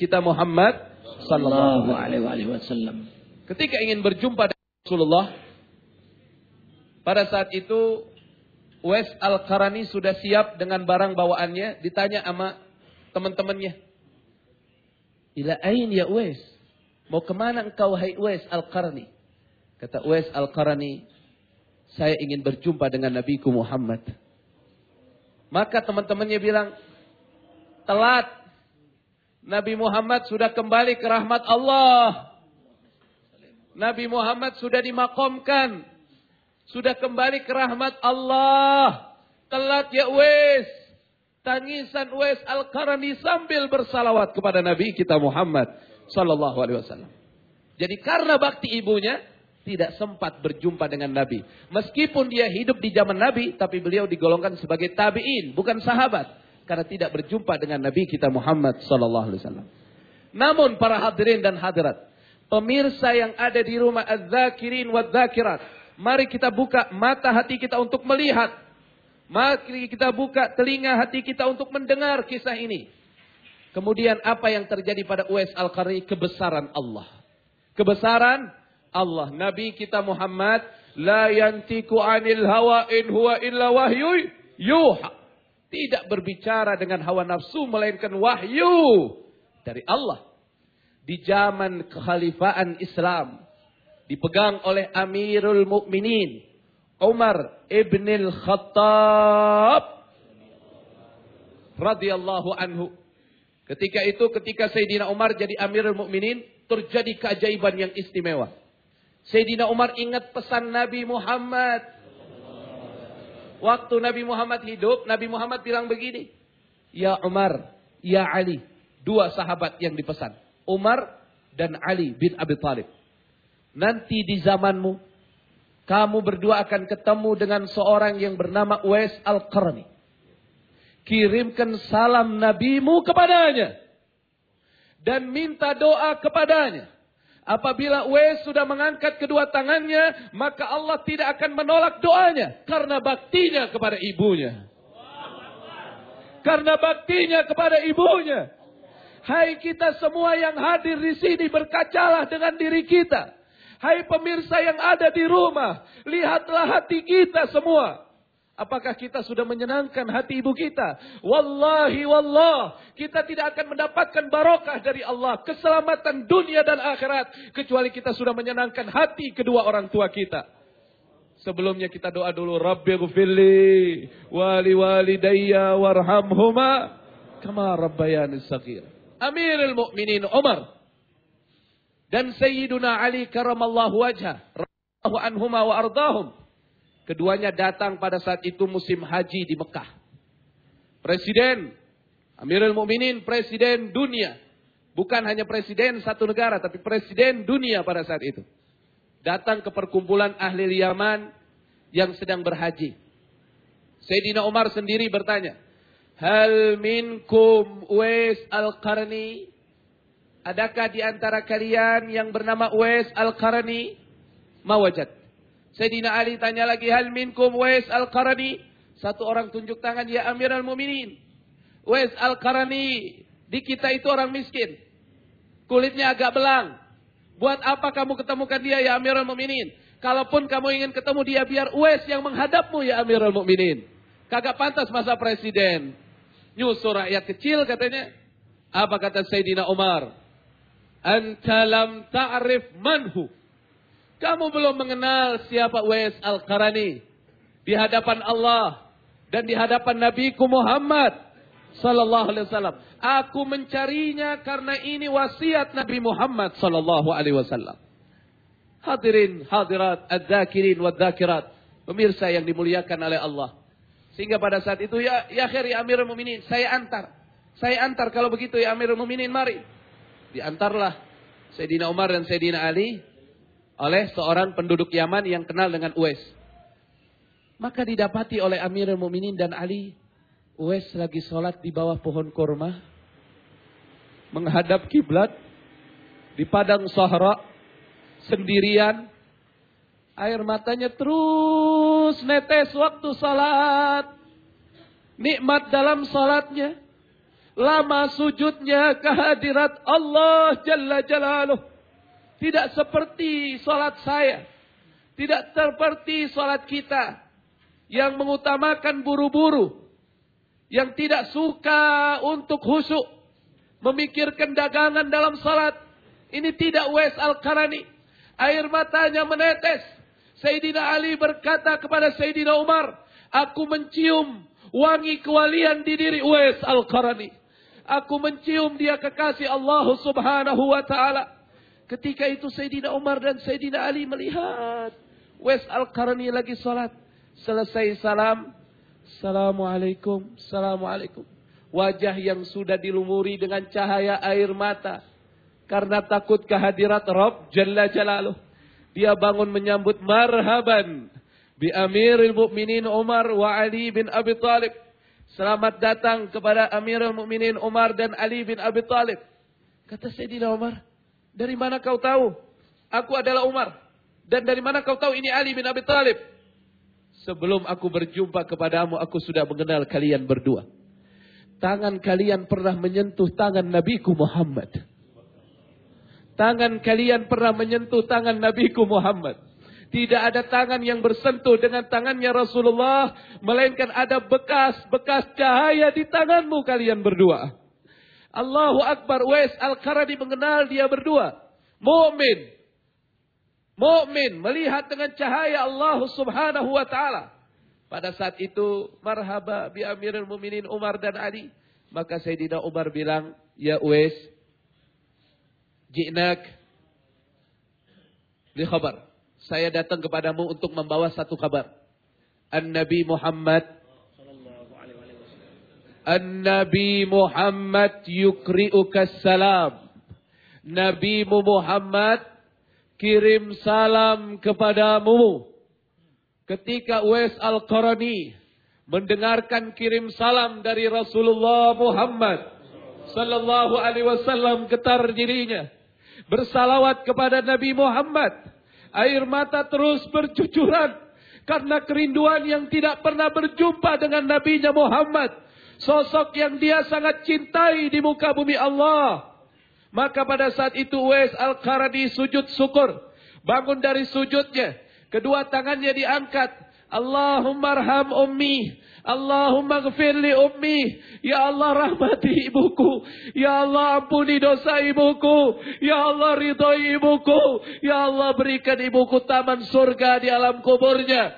kita Muhammad sallallahu alaihi wasallam. Ketika ingin berjumpa dengan Rasulullah, pada saat itu Uwais Al-Qarani sudah siap dengan barang bawaannya, ditanya sama teman-temannya. Ila ain ya Uwais? Mau ke mana engkau hai Uwais Al-Qarani? Kata Uwais Al-Qarani, saya ingin berjumpa dengan Nabiku Muhammad. Maka teman-temannya bilang, telat. Nabi Muhammad sudah kembali ke rahmat Allah. Nabi Muhammad sudah dimakomkan. Sudah kembali ke rahmat Allah. Telat ya Uwais. Tangisan Uwais Al-Qarani sambil bersalawat kepada Nabi kita Muhammad sallallahu alaihi wasallam. Jadi karena bakti ibunya tidak sempat berjumpa dengan Nabi. Meskipun dia hidup di zaman Nabi, tapi beliau digolongkan sebagai tabi'in, bukan sahabat. Karena tidak berjumpa dengan Nabi kita Muhammad sallallahu alaihi wasallam. Namun para hadirin dan hadirat, pemirsa yang ada di rumah az-zakirin wa zakirat mari kita buka mata hati kita untuk melihat. Mari kita buka telinga hati kita untuk mendengar kisah ini. Kemudian apa yang terjadi pada Uwais Al-Qarni? Kebesaran Allah. Kebesaran Allah. Nabi kita Muhammad. La yantiku anil hawa in huwa illa wahyu yuha. Tidak berbicara dengan hawa nafsu melainkan wahyu dari Allah. Di zaman kekhalifaan Islam dipegang oleh Amirul Mukminin Umar ibn al-Khattab radhiyallahu anhu. Ketika itu ketika Sayyidina Umar jadi Amirul Mukminin terjadi keajaiban yang istimewa. Sayyidina Umar ingat pesan Nabi Muhammad. Waktu Nabi Muhammad hidup, Nabi Muhammad bilang begini. Ya Umar, ya Ali. Dua sahabat yang dipesan. Umar dan Ali bin Abi Thalib. Nanti di zamanmu, kamu berdua akan ketemu dengan seorang yang bernama Uwais Al-Qarni. Kirimkan salam nabimu kepadanya. Dan minta doa kepadanya. Apabila Uwais sudah mengangkat kedua tangannya, maka Allah tidak akan menolak doanya. Karena baktinya kepada ibunya. Karena baktinya kepada ibunya. Hai kita semua yang hadir di sini berkacalah dengan diri kita. Hai pemirsa yang ada di rumah, lihatlah hati kita semua. Apakah kita sudah menyenangkan hati ibu kita? Wallahi wallah, kita tidak akan mendapatkan barokah dari Allah, keselamatan dunia dan akhirat kecuali kita sudah menyenangkan hati kedua orang tua kita. Sebelumnya kita doa dulu, Rabbi gfirli wali walidayya warhamhuma kama rabbayani saghir. Amirul Mukminin Umar dan Sayyiduna Ali karamallahu wajhah radhiyallahu anhuma wa ardahum. Keduanya datang pada saat itu musim haji di Mekah. Presiden Amirul Mukminin presiden dunia. Bukan hanya presiden satu negara tapi presiden dunia pada saat itu. Datang ke perkumpulan ahli Yaman yang sedang berhaji. Sayyidina Umar sendiri bertanya, "Hal minkum Uwais Al-Qarni?" Adakah di antara kalian yang bernama Uwais Al-Qarni? Mawajat. Sayyidina Ali tanya lagi, hal minkum Uwais Al-Qarni? Satu orang tunjuk tangan, ya Amirul Muminin. Uwais Al-Qarni, di kita itu orang miskin. Kulitnya agak belang. Buat apa kamu ketemukan dia, ya Amirul Muminin? Kalaupun kamu ingin ketemu dia, biar Uwais yang menghadapmu, ya Amirul Muminin. Kagak pantas masa presiden. Nyusul rakyat kecil katanya. Apa kata Sayyidina Umar? Anta lam ta'rif manhu. Kamu belum mengenal siapa Uwais Al-Qarani. Di hadapan Allah. Dan di hadapan Nabiku Muhammad. Sallallahu alaihi wasallam. Aku mencarinya karena ini wasiat Nabi Muhammad Sallallahu alaihi wasallam. Hadirin, hadirat, adzakirin, wadzakirat. Pemirsa yang dimuliakan oleh Allah. Sehingga pada saat itu, ya, ya akhir ya Amirul Muminin, saya antar. Saya antar kalau begitu ya Amirul Muminin, mari. Diantarlah Sayyidina Umar dan Sayyidina Ali oleh seorang penduduk Yaman yang kenal dengan Uwais. Maka didapati oleh Amirul Mukminin dan Ali, Uwais lagi sholat di bawah pohon korma, menghadap kiblat di padang sahara sendirian, air matanya terus netes waktu sholat, nikmat dalam sholatnya. Lama sujudnya kehadirat Allah Jalla Jalaluh. Tidak seperti salat saya. Tidak seperti salat kita. Yang mengutamakan buru-buru. Yang tidak suka untuk khusyuk. Memikirkan dagangan dalam salat. Ini tidak Wes Al-Karani. Air matanya menetes. Sayyidina Ali berkata kepada Sayyidina Umar. Aku mencium wangi kewalian di diri Wes Al-Qarani. Aku mencium dia kekasih Allah subhanahu wa ta'ala. Ketika itu Sayyidina Umar dan Sayyidina Ali melihat Wes Al-Qarni lagi sholat. Selesai salam. Assalamualaikum. Assalamualaikum. Wajah yang sudah dilumuri dengan cahaya air mata. Karena takut kehadirat Rob Jalla Jalaluh. Dia bangun menyambut marhaban. Bi Amirul Mukminin Umar wa Ali bin Abi Talib. Selamat datang kepada Amirul Mukminin Umar dan Ali bin Abi Talib. Kata Sayyidina Umar, dari mana kau tahu? Aku adalah Umar. Dan dari mana kau tahu ini Ali bin Abi Thalib? Sebelum aku berjumpa kepadamu, aku sudah mengenal kalian berdua. Tangan kalian pernah menyentuh tangan Nabiku Muhammad. Tangan kalian pernah menyentuh tangan Nabiku Muhammad. Tidak ada tangan yang bersentuh dengan tangannya Rasulullah. Melainkan ada bekas-bekas cahaya di tanganmu kalian berdua. Allahu Akbar. Wes Al-Qarani mengenal dia berdua. Mu'min. Mu'min melihat dengan cahaya Allah subhanahu wa ta'ala. Pada saat itu marhaba bi amirul muminin Umar dan Ali. Maka Sayyidina Umar bilang, Ya Uwais, jinak li khabar. Saya datang kepadamu untuk membawa satu kabar. An-Nabi Muhammad An-Nabi Muhammad yukri'uka salam. Nabi Muhammad kirim salam kepadamu. Ketika Uwais Al-Qarani mendengarkan kirim salam dari Rasulullah Muhammad sallallahu alaihi wasallam getar dirinya bersalawat kepada Nabi Muhammad air mata terus bercucuran karena kerinduan yang tidak pernah berjumpa dengan nabinya Muhammad Sosok yang dia sangat cintai di muka bumi Allah. Maka pada saat itu Uwais Al-Qaradi sujud syukur. Bangun dari sujudnya. Kedua tangannya diangkat. Allahumma arham ummi. Allahumma gfir li ummi. Ya Allah rahmati ibuku. Ya Allah ampuni dosa ibuku. Ya Allah ridhoi ibuku. Ya Allah berikan ibuku taman surga di alam kuburnya.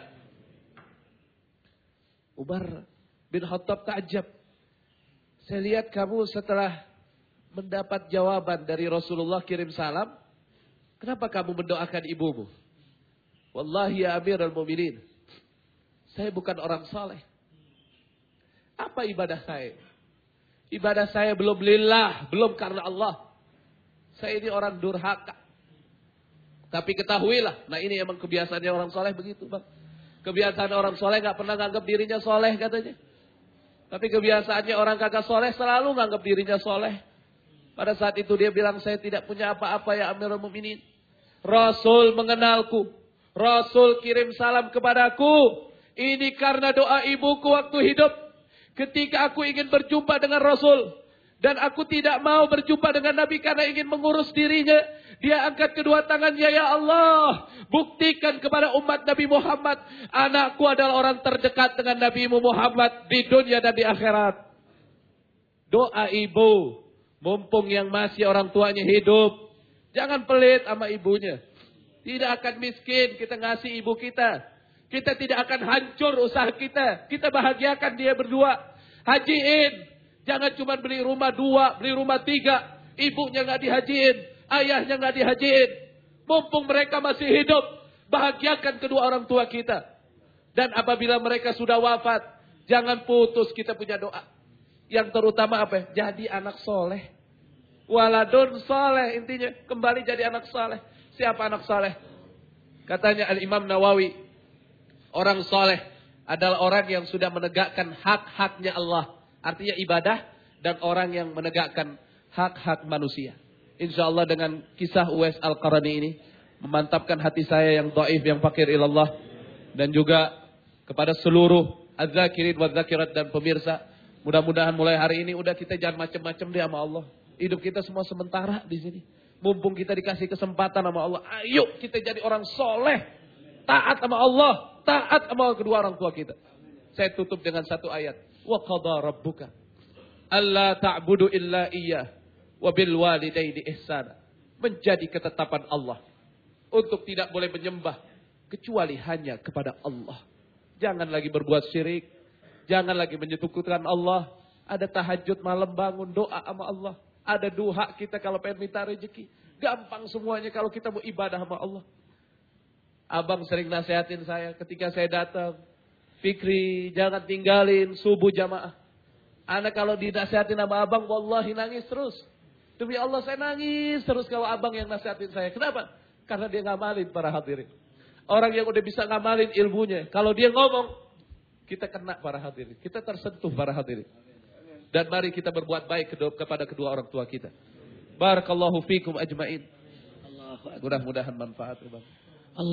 Umar bin Khattab takjab. Saya lihat kamu setelah mendapat jawaban dari Rasulullah kirim salam. Kenapa kamu mendoakan ibumu? Wallahi ya Amir al-Mu'minin. Saya bukan orang saleh. Apa ibadah saya? Ibadah saya belum lillah, belum karena Allah. Saya ini orang durhaka. Tapi ketahuilah, nah ini emang kebiasaannya orang soleh begitu bang. Kebiasaan orang soleh gak pernah nganggap dirinya soleh katanya. Tapi kebiasaannya orang kagak soleh selalu nganggap dirinya soleh. Pada saat itu dia bilang saya tidak punya apa-apa ya Amirul Mukminin. Rasul mengenalku. Rasul kirim salam kepadaku. Ini karena doa ibuku waktu hidup. Ketika aku ingin berjumpa dengan Rasul. Dan aku tidak mau berjumpa dengan Nabi karena ingin mengurus dirinya. Dia angkat kedua tangannya, ya Allah. Buktikan kepada umat Nabi Muhammad. Anakku adalah orang terdekat dengan Nabi Muhammad di dunia dan di akhirat. Doa ibu. Mumpung yang masih orang tuanya hidup. Jangan pelit sama ibunya. Tidak akan miskin kita ngasih ibu kita. Kita tidak akan hancur usaha kita. Kita bahagiakan dia berdua. Hajiin. Jangan cuma beli rumah dua, beli rumah tiga. Ibunya nggak dihajiin ayahnya nggak dihajiin. Mumpung mereka masih hidup, bahagiakan kedua orang tua kita. Dan apabila mereka sudah wafat, jangan putus kita punya doa. Yang terutama apa? Jadi anak soleh. Waladun soleh intinya kembali jadi anak soleh. Siapa anak soleh? Katanya Al Imam Nawawi, orang soleh adalah orang yang sudah menegakkan hak-haknya Allah. Artinya ibadah dan orang yang menegakkan hak-hak manusia. Insya Allah dengan kisah Uwais Al-Qarani ini memantapkan hati saya yang daif yang fakir ilallah dan juga kepada seluruh az-zakirin dan pemirsa Mudah-mudahan mulai hari ini udah kita jangan macam-macam deh sama Allah. Hidup kita semua sementara di sini. Mumpung kita dikasih kesempatan sama Allah, ayo kita jadi orang soleh. Taat sama Allah, taat sama kedua orang tua kita. Saya tutup dengan satu ayat. Wa qadha rabbuka alla ta'budu illa iyyah wa bil walidaini ihsana. Menjadi ketetapan Allah untuk tidak boleh menyembah kecuali hanya kepada Allah. Jangan lagi berbuat syirik, jangan lagi menyekutukan Allah. Ada tahajud malam bangun doa sama Allah. Ada duha kita kalau pengen minta rezeki. Gampang semuanya kalau kita mau ibadah sama Allah. Abang sering nasihatin saya ketika saya datang. Fikri, jangan tinggalin subuh jamaah. Anak kalau dinasihatin sama abang, wallahi nangis terus. Demi Allah saya nangis terus kalau abang yang nasihatin saya. Kenapa? Karena dia ngamalin para hadirin. Orang yang udah bisa ngamalin ilmunya. Kalau dia ngomong, kita kena para hadirin. Kita tersentuh para hadirin. Dan mari kita berbuat baik kepada kedua orang tua kita. Barakallahu fikum ajmain. Mudah-mudahan manfaat.